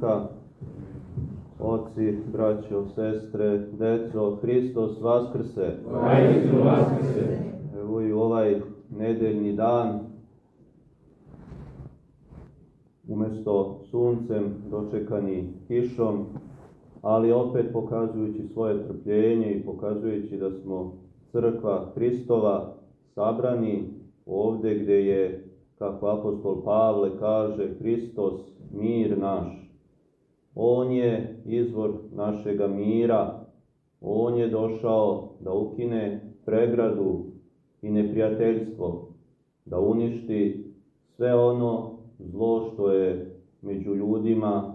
Duha, oci, braćo, sestre, deco, Hristos Vaskrse. Hristos Vaskrse. Evo i ovaj nedeljni dan, umesto suncem dočekani kišom, ali opet pokazujući svoje trpljenje i pokazujući da smo crkva Hristova sabrani ovde gde je, kako apostol Pavle kaže, Hristos mir naš. On je izvor našega mira, On je došao da ukine pregradu i neprijateljstvo, da uništi sve ono zlo što je među ljudima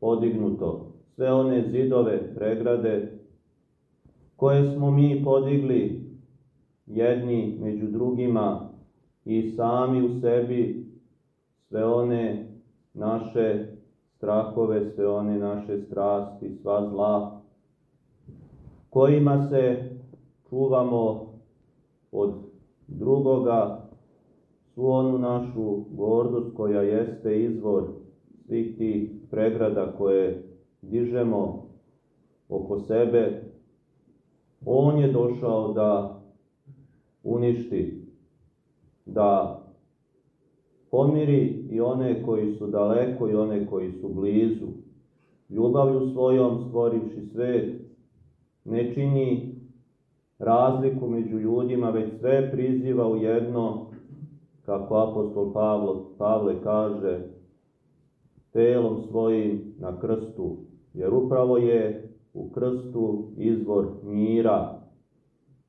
podignuto, sve one zidove, pregrade koje smo mi podigli jedni među drugima i sami u sebi sve one naše strahove, sve one naše strasti, sva zla, kojima se čuvamo od drugoga, svu onu našu gordost koja jeste izvor svih tih pregrada koje dižemo oko sebe, on je došao da uništi, da pomiri i one koji su daleko i one koji su blizu. Ljubavlju svojom stvorivši svet, ne čini razliku među ljudima, već sve priziva u jedno, kako apostol Pavlo, Pavle kaže, telom svojim na krstu, jer upravo je u krstu izvor mira,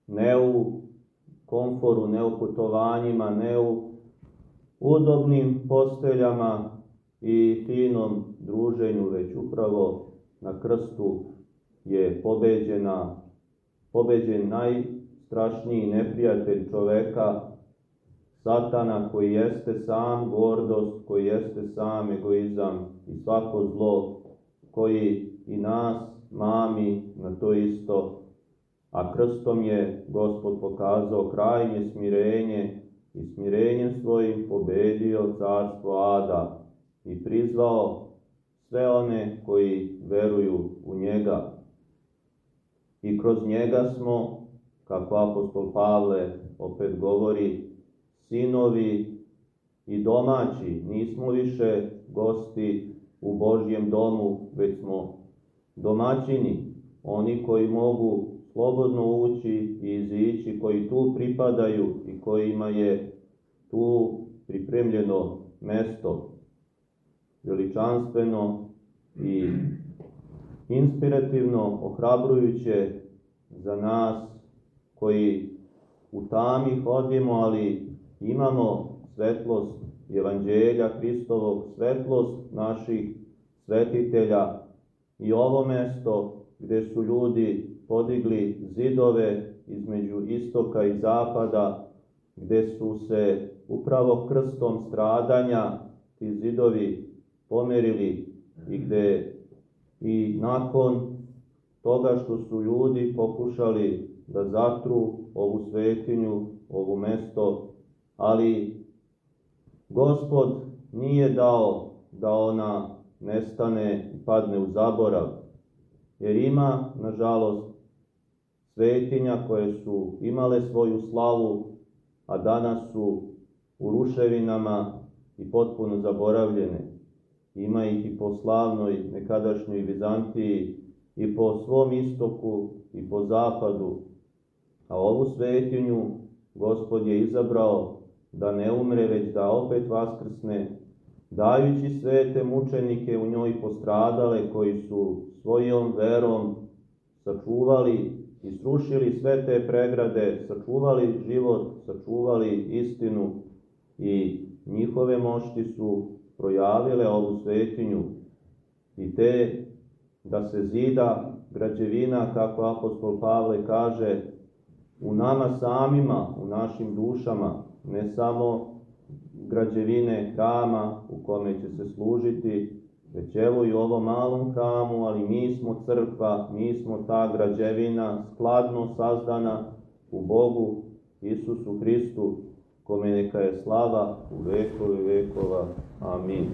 ne u komforu, ne u putovanjima, ne u udobnim posteljama i finom druženju, već upravo na krstu je pobeđena, pobeđen najstrašniji neprijatelj čoveka, satana koji jeste sam gordost, koji jeste sam egoizam i svako zlo koji i nas mami na to isto, a krstom je Gospod pokazao krajnje smirenje i smirenjem svojim pobedio carstvo Ada i prizvao sve one koji veruju u njega. I kroz njega smo, kako apostol Pavle opet govori, sinovi i domaći, nismo više gosti u Božjem domu, već smo domaćini, oni koji mogu slobodno ući i izići, koji tu pripadaju i kojima je tu pripremljeno mesto veličanstveno i inspirativno, ohrabrujuće za nas koji u tami hodimo, ali imamo svetlost Evanđelja Hristovog, svetlost naših svetitelja i ovo mesto gde su ljudi podigli zidove između istoka i zapada, gde su se upravo krstom stradanja ti zidovi pomerili i gde i nakon toga što su ljudi pokušali da zatru ovu svetinju, ovo mesto, ali Gospod nije dao da ona nestane i padne u zaborav, jer ima, nažalost, svetinja koje su imale svoju slavu, a danas su u ruševinama i potpuno zaboravljene. Ima ih i po slavnoj nekadašnjoj Vizantiji, i po svom istoku, i po zapadu. A ovu svetinju Gospod je izabrao da ne umre, već da opet vaskrsne, dajući svete mučenike u njoj postradale koji su svojom verom sačuvali i srušili sve te pregrade, sačuvali život, sačuvali istinu i njihove mošti su projavile ovu svetinju i te da se zida građevina, kako apostol Pavle kaže, u nama samima, u našim dušama, ne samo građevine hrama u kome će se služiti, već evo i u ovom malom hramu, ali mi smo crkva, mi smo ta građevina skladno sazdana u Bogu, Isusu Hristu, kome neka je slava u vekovi vekova. Amin.